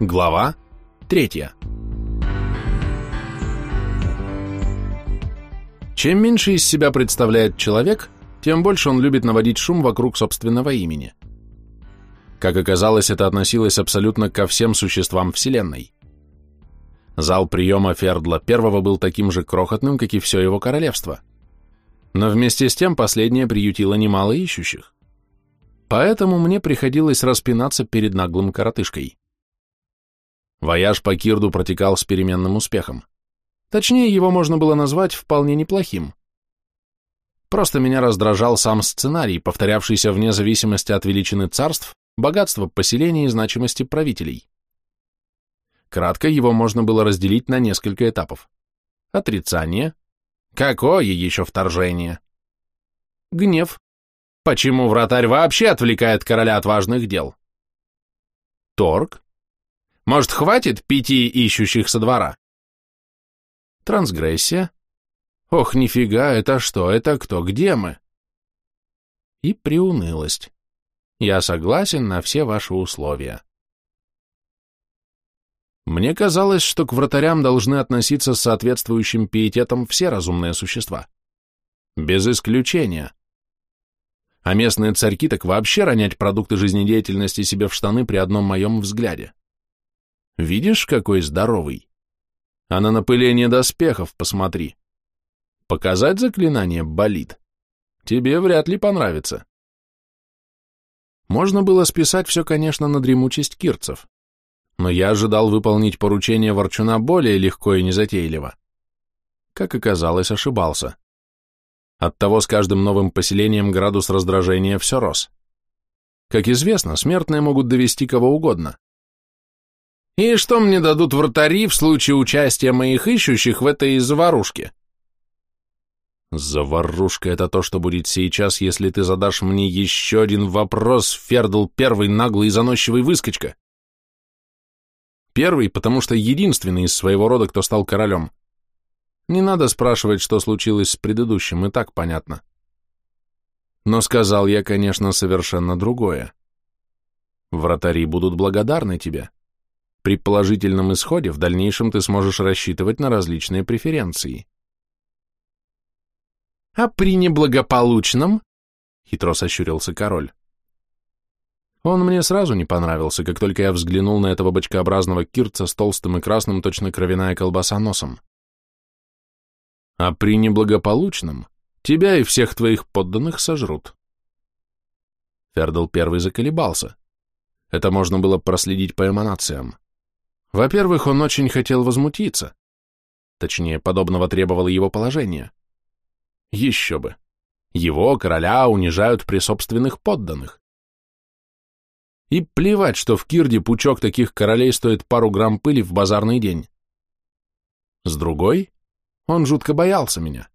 Глава третья. Чем меньше из себя представляет человек, тем больше он любит наводить шум вокруг собственного имени. Как оказалось, это относилось абсолютно ко всем существам Вселенной. Зал приема Фердла I был таким же крохотным, как и все его королевство. Но вместе с тем последнее приютило немало ищущих. Поэтому мне приходилось распинаться перед наглым коротышкой. Вояж по Кирду протекал с переменным успехом. Точнее, его можно было назвать вполне неплохим. Просто меня раздражал сам сценарий, повторявшийся вне зависимости от величины царств, богатства поселений и значимости правителей. Кратко его можно было разделить на несколько этапов. Отрицание. Какое еще вторжение? Гнев. Почему вратарь вообще отвлекает короля от важных дел? Торг. Может, хватит пяти ищущих со двора? Трансгрессия. Ох, нифига, это что, это кто, где мы? И приунылость. Я согласен на все ваши условия. Мне казалось, что к вратарям должны относиться с соответствующим пиететом все разумные существа. Без исключения. А местные царьки так вообще ронять продукты жизнедеятельности себе в штаны при одном моем взгляде. Видишь, какой здоровый? А на напыление доспехов посмотри. Показать заклинание болит. Тебе вряд ли понравится. Можно было списать все, конечно, на дремучесть кирцев. Но я ожидал выполнить поручение Ворчуна более легко и незатейливо. Как оказалось, ошибался. Оттого с каждым новым поселением градус раздражения все рос. Как известно, смертные могут довести кого угодно. И что мне дадут вратари в случае участия моих ищущих в этой заварушке? Заварушка — это то, что будет сейчас, если ты задашь мне еще один вопрос, Фердл первый наглый и заносчивый выскочка. Первый, потому что единственный из своего рода, кто стал королем. Не надо спрашивать, что случилось с предыдущим, и так понятно. Но сказал я, конечно, совершенно другое. Вратари будут благодарны тебе. При положительном исходе в дальнейшем ты сможешь рассчитывать на различные преференции. А при неблагополучном? Хитро сощурился король. Он мне сразу не понравился, как только я взглянул на этого бочкообразного кирца с толстым и красным, точно кровяная колбаса носом. А при неблагополучном тебя и всех твоих подданных сожрут. Фердл первый заколебался. Это можно было проследить по эманациям. Во-первых, он очень хотел возмутиться. Точнее, подобного требовало его положение. Еще бы. Его, короля, унижают при собственных подданных. И плевать, что в Кирде пучок таких королей стоит пару грамм пыли в базарный день. С другой, он жутко боялся меня.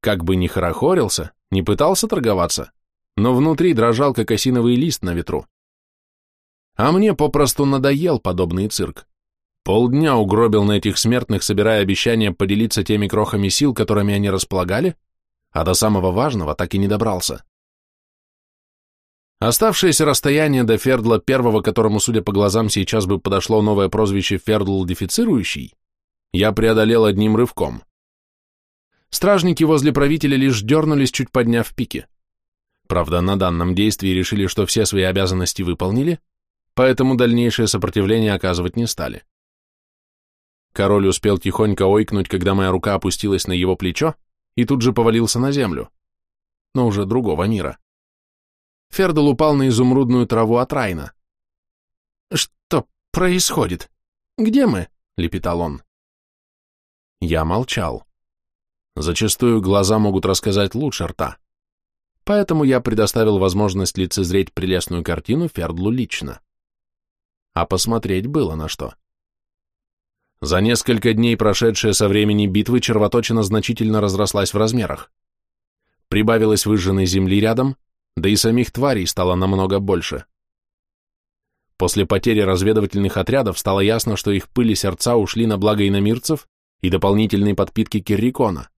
Как бы ни хорохорился, не пытался торговаться, но внутри дрожал, как осиновый лист на ветру. А мне попросту надоел подобный цирк. Полдня угробил на этих смертных, собирая обещания поделиться теми крохами сил, которыми они располагали, а до самого важного так и не добрался. Оставшееся расстояние до Фердла первого, которому, судя по глазам, сейчас бы подошло новое прозвище Фердл Дефицирующий, я преодолел одним рывком. Стражники возле правителя лишь дернулись, чуть подняв пики. Правда, на данном действии решили, что все свои обязанности выполнили, поэтому дальнейшее сопротивление оказывать не стали. Король успел тихонько ойкнуть, когда моя рука опустилась на его плечо, и тут же повалился на землю, но уже другого мира. Фердл упал на изумрудную траву от Райна. «Что происходит? Где мы?» — лепетал он. Я молчал. Зачастую глаза могут рассказать лучше рта. Поэтому я предоставил возможность лицезреть прелестную картину Фердлу лично. А посмотреть было на что. За несколько дней, прошедшие со времени битвы, червоточина значительно разрослась в размерах. Прибавилось выжженной земли рядом, да и самих тварей стало намного больше. После потери разведывательных отрядов стало ясно, что их пыли сердца ушли на благо иномирцев и дополнительные подпитки Киррикона.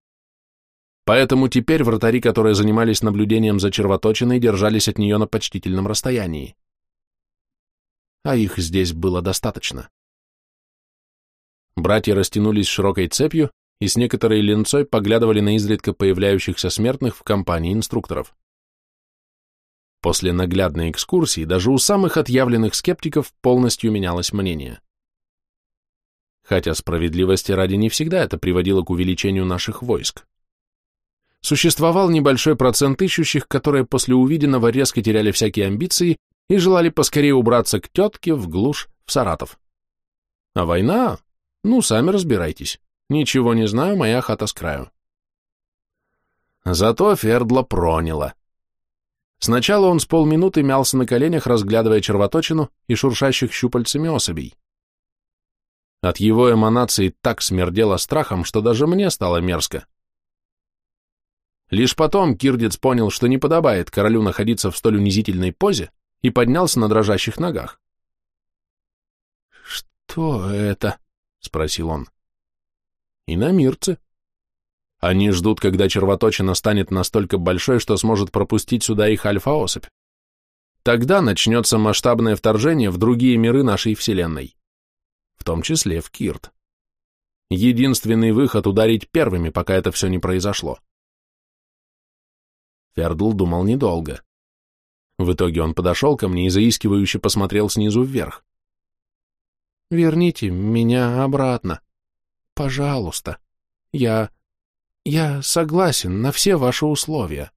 Поэтому теперь вратари, которые занимались наблюдением за червоточиной, держались от нее на почтительном расстоянии. А их здесь было достаточно. Братья растянулись широкой цепью и с некоторой ленцой поглядывали на изредка появляющихся смертных в компании инструкторов. После наглядной экскурсии даже у самых отъявленных скептиков полностью менялось мнение. Хотя справедливости ради не всегда это приводило к увеличению наших войск. Существовал небольшой процент ищущих, которые после увиденного резко теряли всякие амбиции и желали поскорее убраться к тетке, в глушь, в Саратов. А война? Ну, сами разбирайтесь. Ничего не знаю, моя хата с краю. Зато Фердла проняло. Сначала он с полминуты мялся на коленях, разглядывая червоточину и шуршащих щупальцами особей. От его эманации так смердело страхом, что даже мне стало мерзко. Лишь потом Кирдец понял, что не подобает королю находиться в столь унизительной позе, и поднялся на дрожащих ногах. «Что это?» — спросил он. «Иномирцы. Они ждут, когда червоточина станет настолько большой, что сможет пропустить сюда их альфа-особь. Тогда начнется масштабное вторжение в другие миры нашей Вселенной, в том числе в Кирт. Единственный выход — ударить первыми, пока это все не произошло. Фердл думал недолго. В итоге он подошел ко мне и заискивающе посмотрел снизу вверх. «Верните меня обратно. Пожалуйста. Я... я согласен на все ваши условия».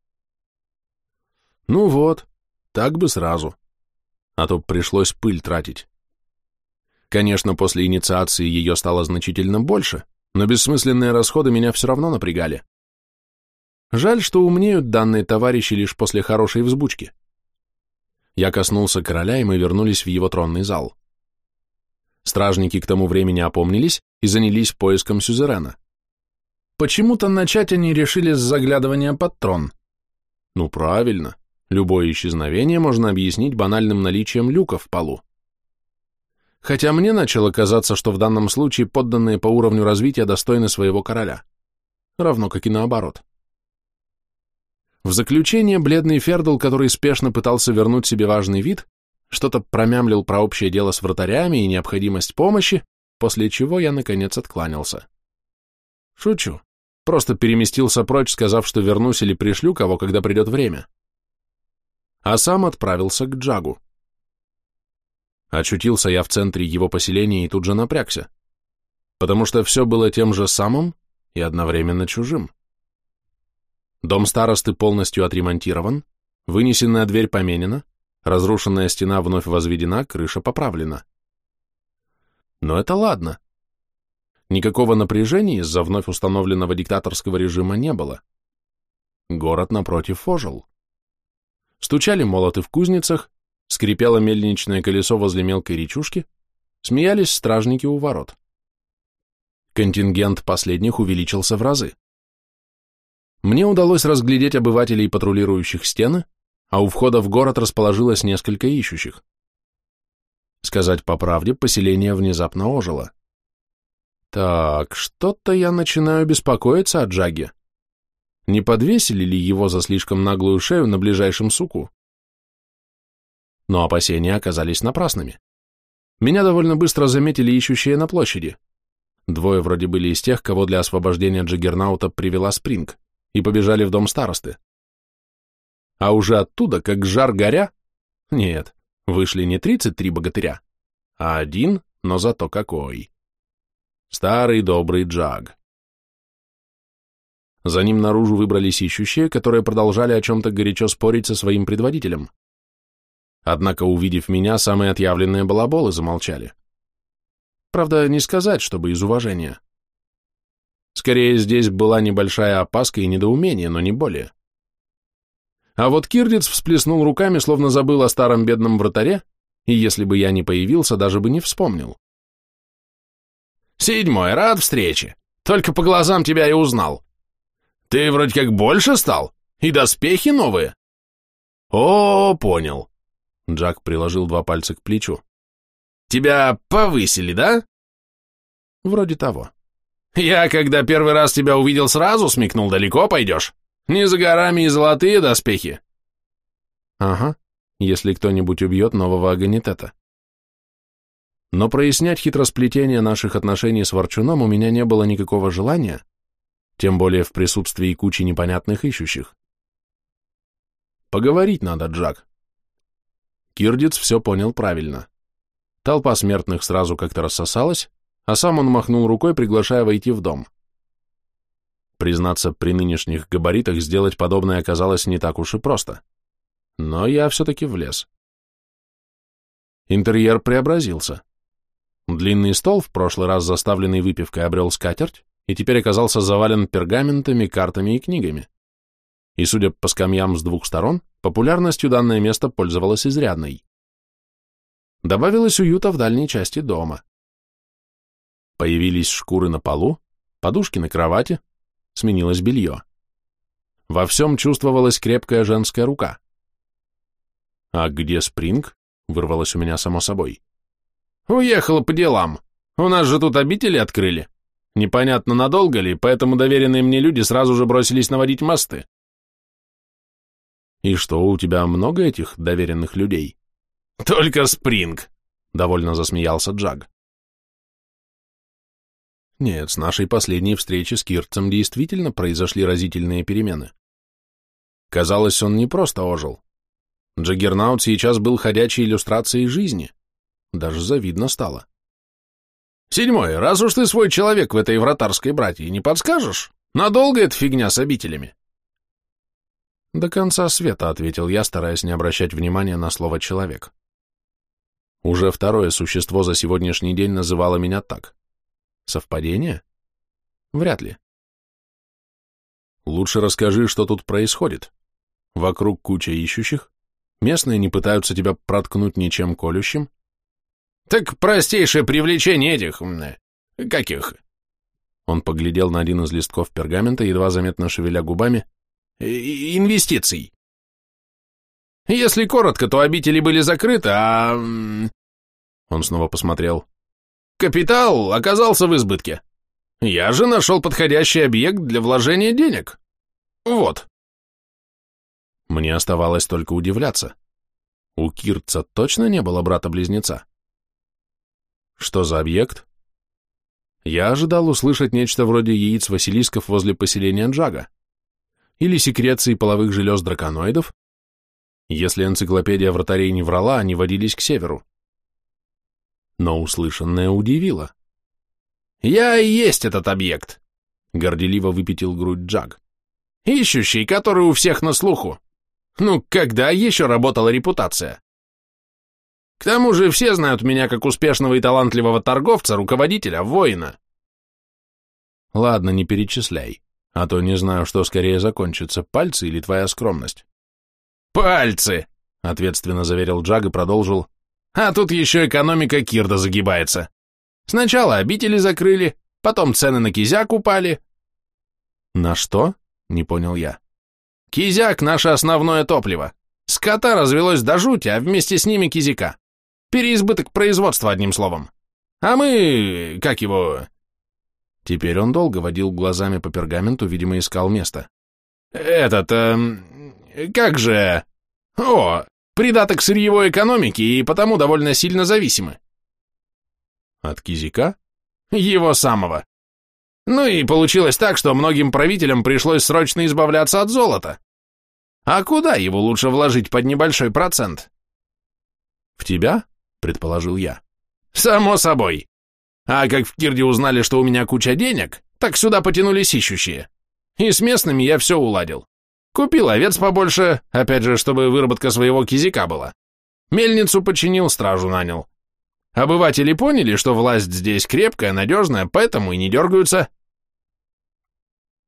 «Ну вот, так бы сразу. А то пришлось пыль тратить. Конечно, после инициации ее стало значительно больше, но бессмысленные расходы меня все равно напрягали. Жаль, что умнеют данные товарищи лишь после хорошей взбучки. Я коснулся короля, и мы вернулись в его тронный зал. Стражники к тому времени опомнились и занялись поиском сюзерена. Почему-то начать они решили с заглядывания под трон. Ну, правильно. Любое исчезновение можно объяснить банальным наличием люка в полу. Хотя мне начало казаться, что в данном случае подданные по уровню развития достойны своего короля. Равно как и наоборот. В заключение бледный Фердл, который спешно пытался вернуть себе важный вид, что-то промямлил про общее дело с вратарями и необходимость помощи, после чего я, наконец, откланялся. Шучу. Просто переместился прочь, сказав, что вернусь или пришлю кого, когда придет время. А сам отправился к Джагу. Очутился я в центре его поселения и тут же напрягся, потому что все было тем же самым и одновременно чужим. Дом старосты полностью отремонтирован, вынесенная дверь поменена, разрушенная стена вновь возведена, крыша поправлена. Но это ладно. Никакого напряжения из-за вновь установленного диктаторского режима не было. Город напротив ожил. Стучали молоты в кузницах, скрипело мельничное колесо возле мелкой речушки, смеялись стражники у ворот. Контингент последних увеличился в разы. Мне удалось разглядеть обывателей, патрулирующих стены, а у входа в город расположилось несколько ищущих. Сказать по правде, поселение внезапно ожило. Так, что-то я начинаю беспокоиться о Джаге. Не подвесили ли его за слишком наглую шею на ближайшем суку? Но опасения оказались напрасными. Меня довольно быстро заметили ищущие на площади. Двое вроде были из тех, кого для освобождения Джаггернаута привела Спринг и побежали в дом старосты. А уже оттуда, как жар горя, нет, вышли не 33 богатыря, а один, но зато какой. Старый добрый Джаг. За ним наружу выбрались ищущие, которые продолжали о чем-то горячо спорить со своим предводителем. Однако, увидев меня, самые отъявленные балаболы замолчали. Правда, не сказать, чтобы из уважения. Скорее, здесь была небольшая опаска и недоумение, но не более. А вот Кирдиц всплеснул руками, словно забыл о старом бедном вратаре, и если бы я не появился, даже бы не вспомнил. «Седьмой, рад встрече. Только по глазам тебя и узнал. Ты вроде как больше стал, и доспехи новые». «О, понял». Джак приложил два пальца к плечу. «Тебя повысили, да?» «Вроде того». Я, когда первый раз тебя увидел, сразу смекнул, далеко пойдешь. Не за горами и золотые доспехи. Ага, если кто-нибудь убьет нового агонитета. Но прояснять хитросплетение наших отношений с Ворчуном у меня не было никакого желания, тем более в присутствии кучи непонятных ищущих. Поговорить надо, Джак. Кирдиц все понял правильно. Толпа смертных сразу как-то рассосалась, а сам он махнул рукой, приглашая войти в дом. Признаться, при нынешних габаритах сделать подобное оказалось не так уж и просто. Но я все-таки влез. Интерьер преобразился. Длинный стол, в прошлый раз заставленный выпивкой, обрел скатерть и теперь оказался завален пергаментами, картами и книгами. И, судя по скамьям с двух сторон, популярностью данное место пользовалось изрядной. Добавилось уюта в дальней части дома. Появились шкуры на полу, подушки на кровати, сменилось белье. Во всем чувствовалась крепкая женская рука. «А где Спринг?» — вырвалось у меня само собой. «Уехала по делам. У нас же тут обители открыли. Непонятно, надолго ли, поэтому доверенные мне люди сразу же бросились наводить мосты». «И что, у тебя много этих доверенных людей?» «Только Спринг», — довольно засмеялся Джаг. Нет, с нашей последней встречи с Кирцем действительно произошли разительные перемены. Казалось, он не просто ожил. Джаггернаут сейчас был ходячей иллюстрацией жизни. Даже завидно стало. «Седьмой, раз уж ты свой человек в этой вратарской братье, не подскажешь? Надолго эта фигня с обителями?» «До конца света», — ответил я, стараясь не обращать внимания на слово «человек». Уже второе существо за сегодняшний день называло меня так. Совпадение? Вряд ли. Лучше расскажи, что тут происходит. Вокруг куча ищущих, местные не пытаются тебя проткнуть ничем колющим. Так простейшее привлечение этих... каких? Он поглядел на один из листков пергамента, едва заметно шевеля губами. Инвестиций. Если коротко, то обители были закрыты, а... Он снова посмотрел. Капитал оказался в избытке. Я же нашел подходящий объект для вложения денег. Вот. Мне оставалось только удивляться. У Кирца точно не было брата-близнеца? Что за объект? Я ожидал услышать нечто вроде яиц Василисков возле поселения Джага. Или секреции половых желез драконоидов, если энциклопедия вратарей не врала, они водились к северу. Но услышанное удивило. «Я и есть этот объект», — горделиво выпятил грудь Джаг. «Ищущий, который у всех на слуху. Ну, когда еще работала репутация? К тому же все знают меня как успешного и талантливого торговца, руководителя, воина». «Ладно, не перечисляй, а то не знаю, что скорее закончится, пальцы или твоя скромность». «Пальцы!» — ответственно заверил Джаг и продолжил. «А тут еще экономика Кирда загибается. Сначала обители закрыли, потом цены на кизяк упали». «На что?» — не понял я. «Кизяк — наше основное топливо. Скота развелось до жути, а вместе с ними кизяка. Переизбыток производства, одним словом. А мы... как его...» Теперь он долго водил глазами по пергаменту, видимо, искал место. «Этот... Э, как же... О, придаток сырьевой экономики и потому довольно сильно зависимы. От кизика? Его самого. Ну и получилось так, что многим правителям пришлось срочно избавляться от золота. А куда его лучше вложить под небольшой процент? В тебя? Предположил я. Само собой. А как в Кирде узнали, что у меня куча денег, так сюда потянулись ищущие. И с местными я все уладил. Купил овец побольше, опять же, чтобы выработка своего кизика была. Мельницу починил, стражу нанял. Обыватели поняли, что власть здесь крепкая, надежная, поэтому и не дергаются.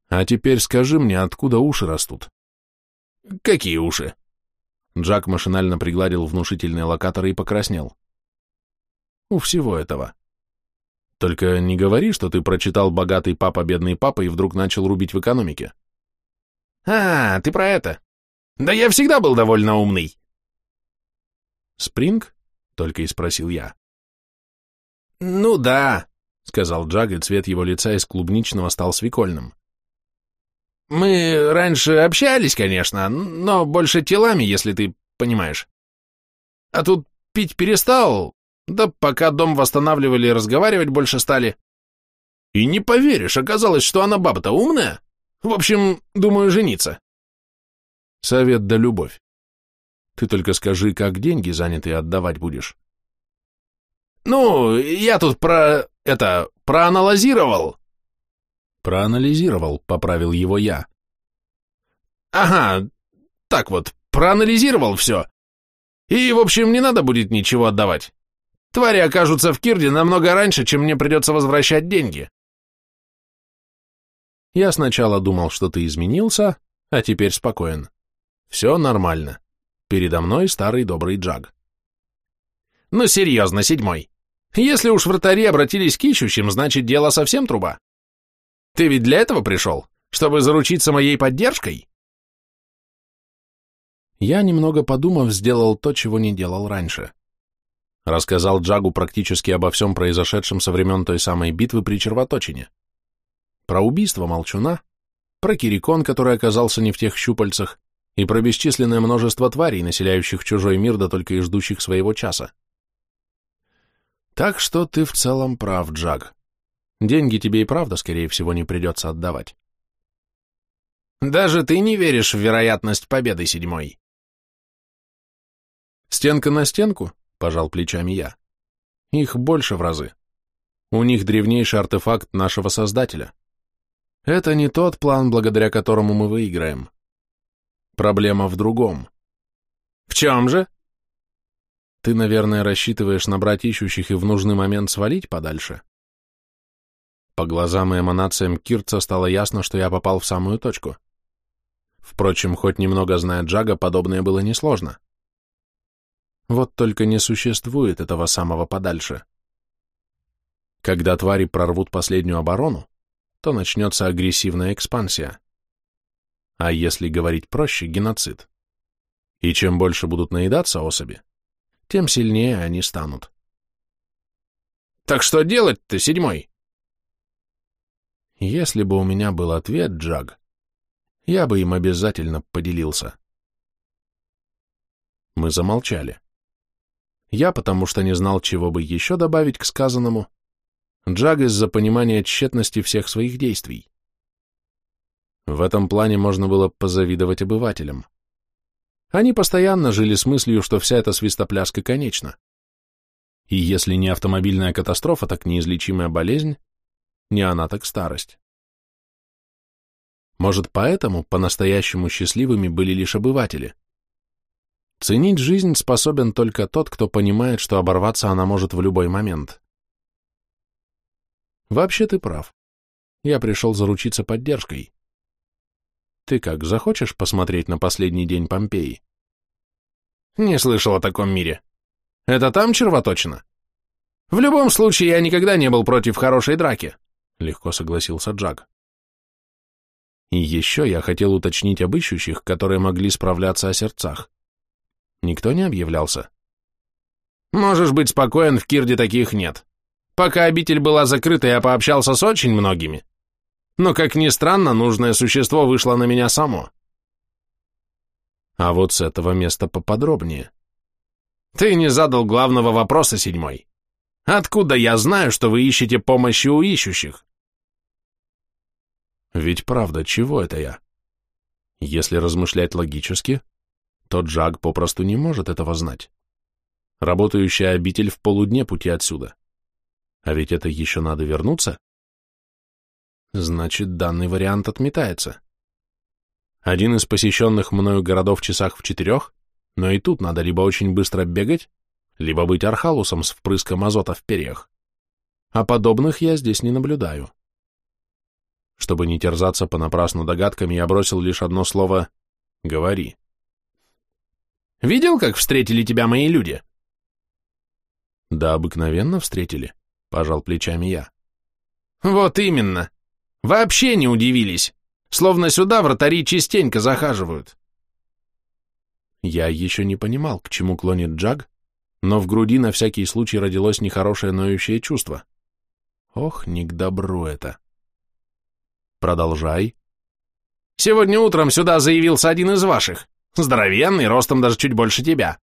А теперь скажи мне, откуда уши растут? Какие уши? Джак машинально пригладил внушительные локаторы и покраснел. У всего этого. Только не говори, что ты прочитал «Богатый папа, бедный папа» и вдруг начал рубить в экономике. «А, ты про это? Да я всегда был довольно умный». «Спринг?» — только и спросил я. «Ну да», — сказал Джаг, и цвет его лица из клубничного стал свекольным. «Мы раньше общались, конечно, но больше телами, если ты понимаешь. А тут пить перестал, Да пока дом восстанавливали разговаривать больше стали. И не поверишь, оказалось, что она баба-то умная. В общем, думаю, жениться. Совет да любовь. Ты только скажи, как деньги занятые отдавать будешь. Ну, я тут про... это... проанализировал. Проанализировал, поправил его я. Ага, так вот, проанализировал все. И, в общем, не надо будет ничего отдавать. Твари окажутся в Кирде намного раньше, чем мне придется возвращать деньги. Я сначала думал, что ты изменился, а теперь спокоен. Все нормально. Передо мной старый добрый Джаг. Ну, серьезно, седьмой. Если уж вратари обратились к ищущим, значит, дело совсем труба. Ты ведь для этого пришел? Чтобы заручиться моей поддержкой? Я, немного подумав, сделал то, чего не делал раньше. Рассказал Джагу практически обо всем произошедшем со времен той самой битвы при червоточине. Про убийство молчуна, про Кирикон, который оказался не в тех щупальцах, и про бесчисленное множество тварей, населяющих чужой мир, да только и ждущих своего часа. Так что ты в целом прав, Джаг. Деньги тебе и правда, скорее всего, не придется отдавать. Даже ты не веришь в вероятность победы седьмой. Стенка на стенку, пожал плечами я. Их больше в разы. У них древнейший артефакт нашего Создателя. Это не тот план, благодаря которому мы выиграем. Проблема в другом. В чем же? Ты, наверное, рассчитываешь набрать ищущих и в нужный момент свалить подальше? По глазам и эманациям Кирца стало ясно, что я попал в самую точку. Впрочем, хоть немного зная Джага, подобное было несложно. Вот только не существует этого самого подальше. Когда твари прорвут последнюю оборону, то начнется агрессивная экспансия. А если говорить проще, геноцид. И чем больше будут наедаться особи, тем сильнее они станут. Так что делать-то, седьмой? Если бы у меня был ответ, Джаг, я бы им обязательно поделился. Мы замолчали. Я, потому что не знал, чего бы еще добавить к сказанному, Джаг из-за понимания тщетности всех своих действий. В этом плане можно было позавидовать обывателям. Они постоянно жили с мыслью, что вся эта свистопляска конечна. И если не автомобильная катастрофа, так неизлечимая болезнь, не она, так старость. Может, поэтому по-настоящему счастливыми были лишь обыватели. Ценить жизнь способен только тот, кто понимает, что оборваться она может в любой момент. Вообще ты прав. Я пришел заручиться поддержкой. Ты как, захочешь посмотреть на последний день Помпеи? Не слышал о таком мире. Это там червоточина? В любом случае, я никогда не был против хорошей драки, легко согласился Джаг. И еще я хотел уточнить об ищущих, которые могли справляться о сердцах. Никто не объявлялся? Можешь быть спокоен, в Кирде таких нет. Пока обитель была закрыта, я пообщался с очень многими. Но, как ни странно, нужное существо вышло на меня само. А вот с этого места поподробнее. Ты не задал главного вопроса, седьмой. Откуда я знаю, что вы ищете помощи у ищущих? Ведь правда, чего это я? Если размышлять логически, то Джаг попросту не может этого знать. Работающая обитель в полудне пути отсюда. А ведь это еще надо вернуться. Значит, данный вариант отметается. Один из посещенных мною городов часах в четырех, но и тут надо либо очень быстро бегать, либо быть архалусом с впрыском азота в перьях. А подобных я здесь не наблюдаю. Чтобы не терзаться понапрасну догадками, я бросил лишь одно слово «говори». Видел, как встретили тебя мои люди?» «Да, обыкновенно встретили», — пожал плечами я. «Вот именно. Вообще не удивились. Словно сюда вратари частенько захаживают». Я еще не понимал, к чему клонит Джаг, но в груди на всякий случай родилось нехорошее ноющее чувство. Ох, не к добру это. Продолжай. Сегодня утром сюда заявился один из ваших. Здоровенный, ростом даже чуть больше тебя.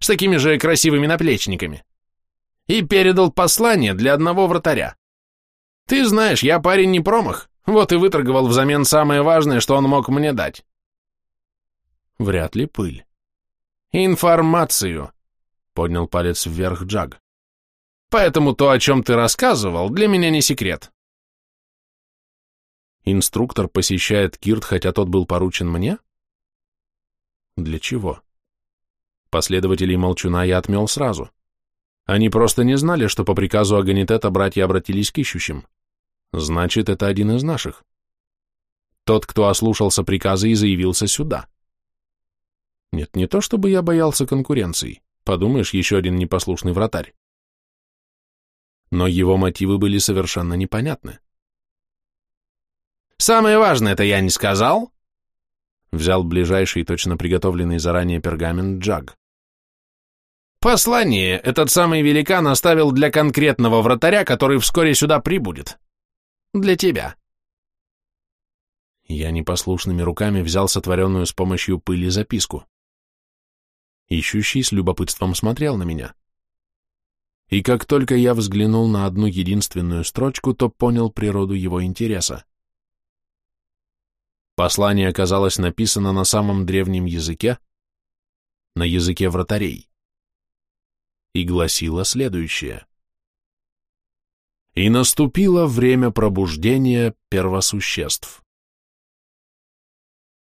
С такими же красивыми наплечниками. И передал послание для одного вратаря. Ты знаешь, я парень не промах, вот и выторговал взамен самое важное, что он мог мне дать. Вряд ли пыль. Информацию, поднял палец вверх Джаг. Поэтому то, о чем ты рассказывал, для меня не секрет. Инструктор посещает Кирт, хотя тот был поручен мне? Для чего? Последователей Молчуна я отмел сразу. Они просто не знали, что по приказу Аганитета братья обратились к ищущим. Значит, это один из наших. Тот, кто ослушался приказа и заявился сюда. Нет, не то чтобы я боялся конкуренции. Подумаешь, еще один непослушный вратарь. Но его мотивы были совершенно непонятны. «Самое важное это я не сказал?» Взял ближайший, точно приготовленный заранее пергамент Джаг. «Послание этот самый великан оставил для конкретного вратаря, который вскоре сюда прибудет. Для тебя». Я непослушными руками взял сотворенную с помощью пыли записку. Ищущий с любопытством смотрел на меня. И как только я взглянул на одну единственную строчку, то понял природу его интереса. Послание оказалось написано на самом древнем языке, на языке вратарей, и гласило следующее. «И наступило время пробуждения первосуществ».